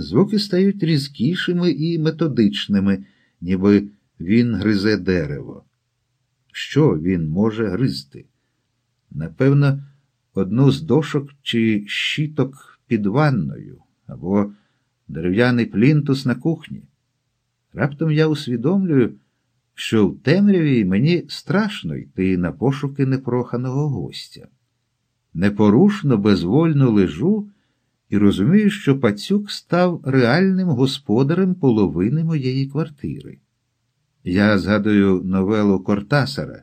Звуки стають різкішими і методичними, ніби він гризе дерево. Що він може гризти? Напевно, одну з дошок чи щиток під ванною або дерев'яний плінтус на кухні. Раптом я усвідомлюю, що в темряві мені страшно йти на пошуки непроханого гостя. Непорушно, безвольно лежу і розумію, що пацюк став реальним господарем половини моєї квартири. Я згадую новелу Кортасара,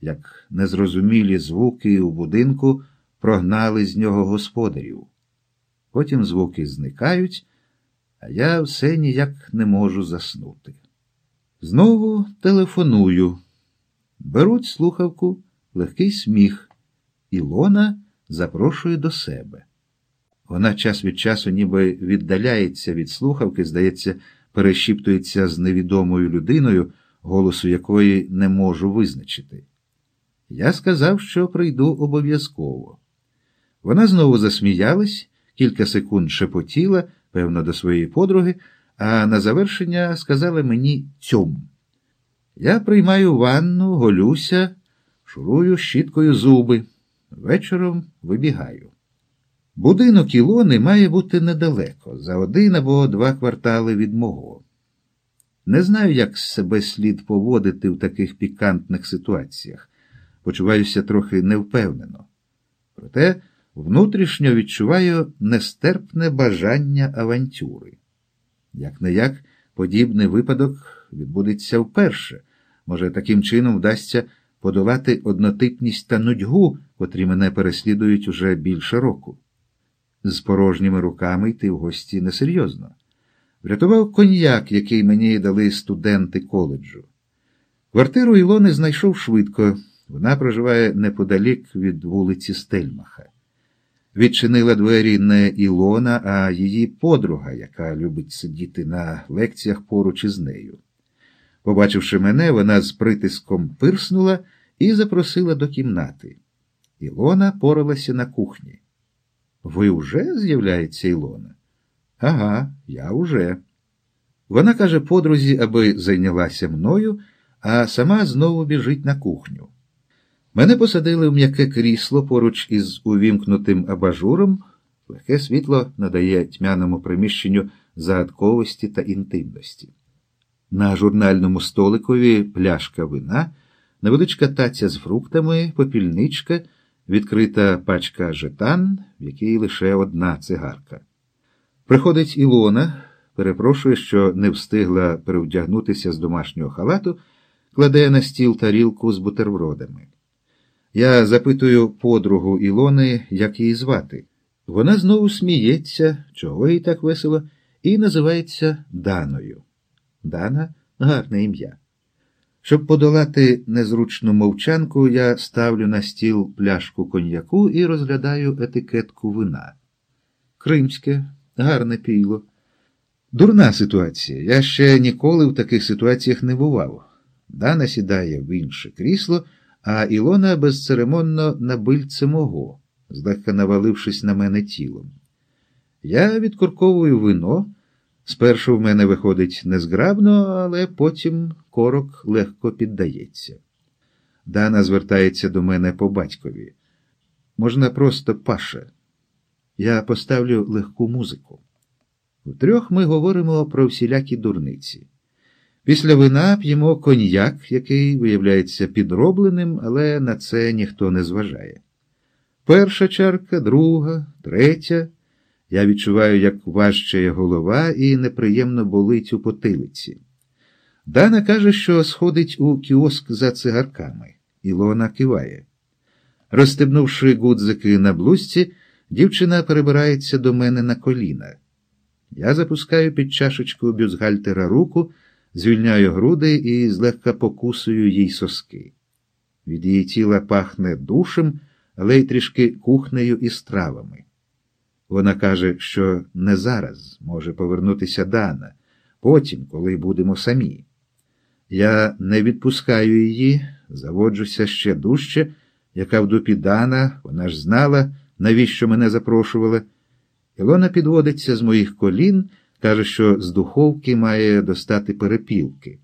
як незрозумілі звуки у будинку прогнали з нього господарів. Потім звуки зникають, а я все ніяк не можу заснути. Знову телефоную. Беруть слухавку, легкий сміх. Ілона запрошує до себе. Вона час від часу ніби віддаляється від слухавки, здається, перешіптується з невідомою людиною, голосу якої не можу визначити. Я сказав, що прийду обов'язково. Вона знову засміялась, кілька секунд шепотіла, певно, до своєї подруги, а на завершення сказала мені цьом. Я приймаю ванну, голюся, шурую щіткою зуби. Вечором вибігаю. Будинок Ілони має бути недалеко, за один або два квартали від мого. Не знаю, як себе слід поводити в таких пікантних ситуаціях. Почуваюся трохи невпевнено. Проте внутрішньо відчуваю нестерпне бажання авантюри. Як не як, подібний випадок відбудеться вперше. Може, таким чином вдасться подолати однотипність та нудьгу, котрі мене переслідують уже більше року. З порожніми руками йти в гості несерйозно. Врятував коньяк, який мені дали студенти коледжу. Квартиру Ілони знайшов швидко. Вона проживає неподалік від вулиці Стельмаха. Відчинила двері не Ілона, а її подруга, яка любить сидіти на лекціях поруч із нею. Побачивши мене, вона з притиском пирснула і запросила до кімнати. Ілона поралася на кухні. Ви уже з'являється Ілона? Ага, я уже. Вона каже подрузі, аби зайнялася мною, а сама знову біжить на кухню. Мене посадили в м'яке крісло поруч із увімкнутим абажуром. Легке світло надає тьмяному приміщенню загадковості та інтимності. На журнальному столикові пляшка вина, невеличка таця з фруктами, попільничка, відкрита пачка жетан, в якій лише одна цигарка. Приходить Ілона, перепрошує, що не встигла перевдягнутися з домашнього халату, кладе на стіл тарілку з бутербродами. Я запитую подругу Ілони, як її звати. Вона знову сміється, чого їй так весело, і називається Даною. Дана гарне ім'я. Щоб подолати незручну мовчанку, я ставлю на стіл пляшку коньяку і розглядаю етикетку вина. Кримське, гарне піло. Дурна ситуація. Я ще ніколи в таких ситуаціях не бував. Дана сідає в інше крісло, а Ілона безцеремонно на бильце мого, злегка навалившись на мене тілом. Я відкурковую вино. Спершу в мене виходить незграбно, але потім корок легко піддається. Дана звертається до мене по батькові. Можна просто паша. Я поставлю легку музику. Втрьох ми говоримо про всілякі дурниці. Після вина п'ємо коньяк, який виявляється підробленим, але на це ніхто не зважає. Перша чарка, друга, третя. Я відчуваю, як важчає голова і неприємно болить у потилиці. Дана каже, що сходить у кіоск за цигарками. Ілона киває. Розстебнувши гудзики на блузці, дівчина перебирається до мене на коліна. Я запускаю під чашечку бюзгальтера руку, звільняю груди і злегка покусую їй соски. Від її тіла пахне душем, але й трішки кухнею і стравами. Вона каже, що не зараз може повернутися Дана, потім, коли будемо самі. Я не відпускаю її, заводжуся ще дужче, яка в дупі Дана, вона ж знала, навіщо мене запрошувала. Ілона підводиться з моїх колін. Каже, що з духовки має достати перепілки.